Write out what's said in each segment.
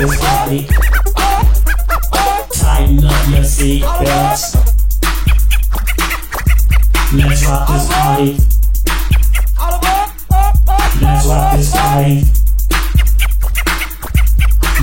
this body. Tighten up your seatbelts. Let's rock this body. Let's rock this body.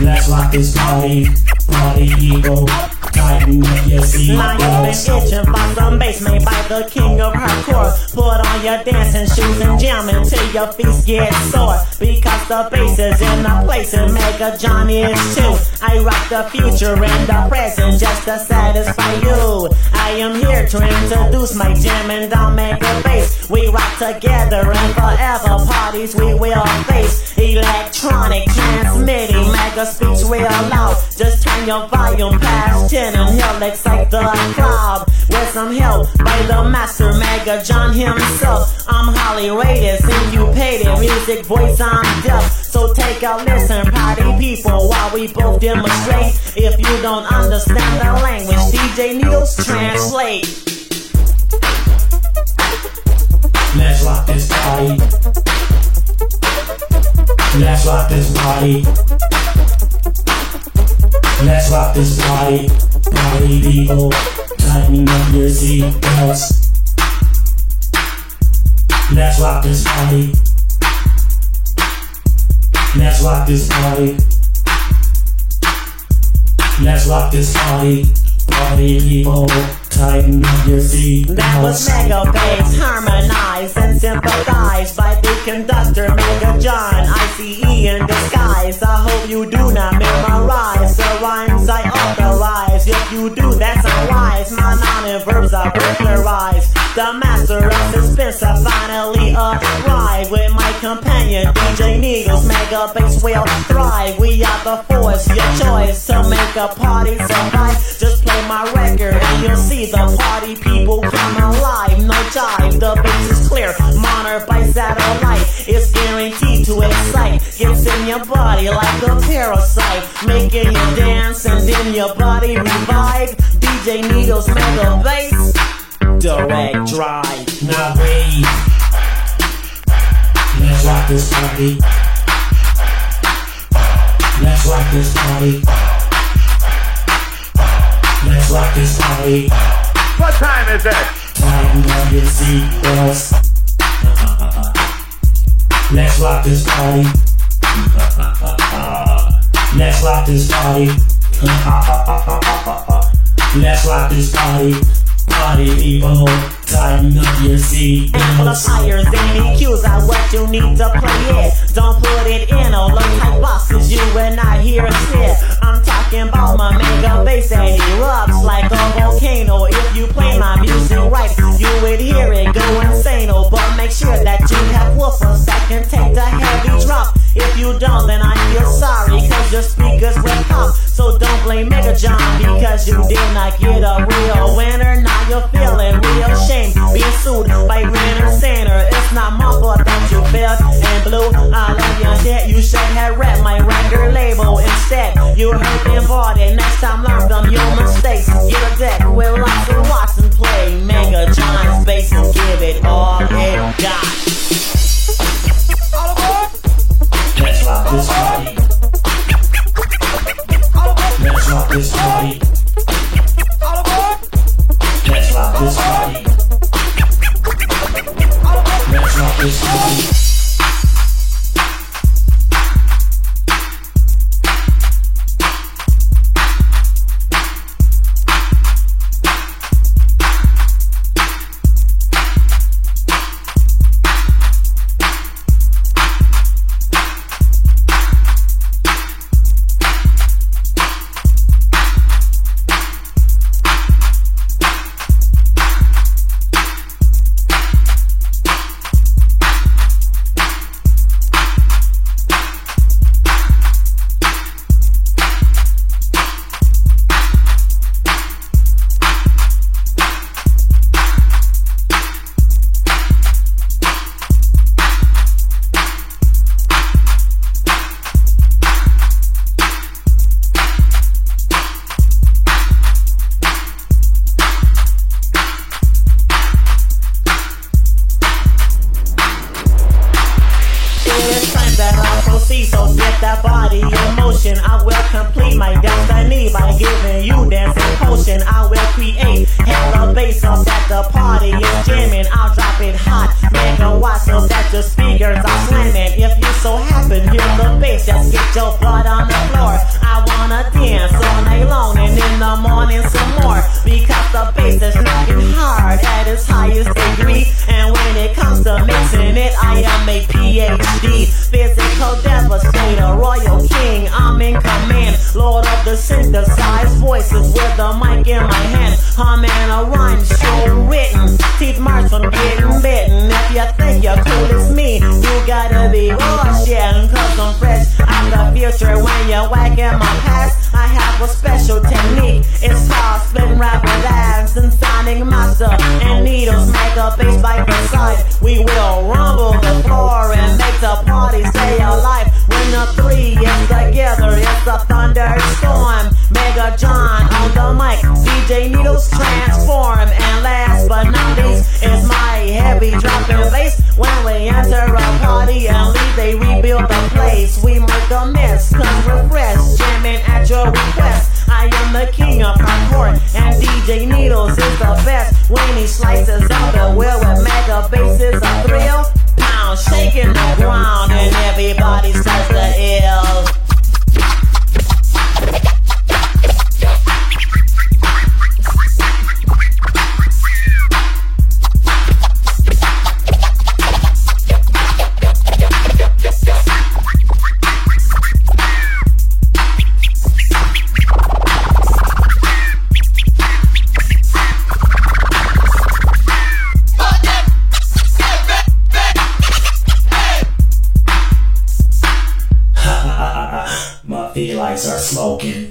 Let's rock this body. Body ego. Tighten up your Now you've been itching some bass made by the king of hardcore. Put on your dancing shoes and jam until your feet get sore. Because the bass is in the place and Mega John is too. I rock the future and the present just to satisfy you. I am here to introduce my jam and I'll make a bass. We rock together and forever parties we will face. Electronic transmitting mega speech real loud. Just turn your volume past 10 and he'll excite the crowd. With some help by the master Mega John himself. I'm highly rated, syncopated, music voice I'm deaf. So take a listen, party people, while we both demonstrate. If you don't understand the language, DJ Needles translate. Let's rock this party. Let's rock this party. Let's rock this party. Party people, tighten up your seatbelts. Let's rock this party. Let's rock this party. Let's rock this party. Party people, tighten up your seatbelts. That was Mega Bass, harmonized and sympathized by the conductor Mega John, ICE in disguise. I hope you do not memorize rhymes I authorize. If you do, that's unwise. My noun and verbs are burglarized. The master of suspense I finally arrived with my companion DJ Needles. Mega Bass will thrive. We are the force, your choice to make a party survive. Just play my record and you'll see the party people come alive. No jive, the bass is clear. Monitored by satellite, it's guaranteed to excite. Gets in your body like a making you dance and then your body revive. DJ Needles Mega Bass, direct drive. Now wait. Let's rock this party. Let's rock this party. Let's rock this party. What time is it? Tighten up your seatbelts. Let's rock this party. Let's rock this party. Let's rock this party. Party people, tighten up your seatbelts. Amplifiers and EQs are what you need to play it. Don't put it in a low type boxes, you will not hear shit. I'm talking about my mega bass that erupts like a volcano. If you play my music right, you would hear it go insane. Oh, but make sure that you have woofers that can take the heavy drop. If you don't, then I your speakers will pop. So don't blame Mega John because you did not get a real this party. Let's rock this party. that body in motion. I will complete my these physical devastator, royal king. I'm in command, lord of the synthesized voices with a mic in my hand. Humming a rhyme so written, teeth marks from getting bitten. If you think you're cool, it's me. The party stay alive. When the three is together, it's a thunderstorm. Mega John on the mic, DJ Needles transform. And last but not least is my heavy dropping bass. When we enter a party and leave, they rebuild the place. We make a mess, cause we're fresh, jamming at your request. I am the king of hardcore, and DJ Needles is the best. When he slices up the wheel smoking.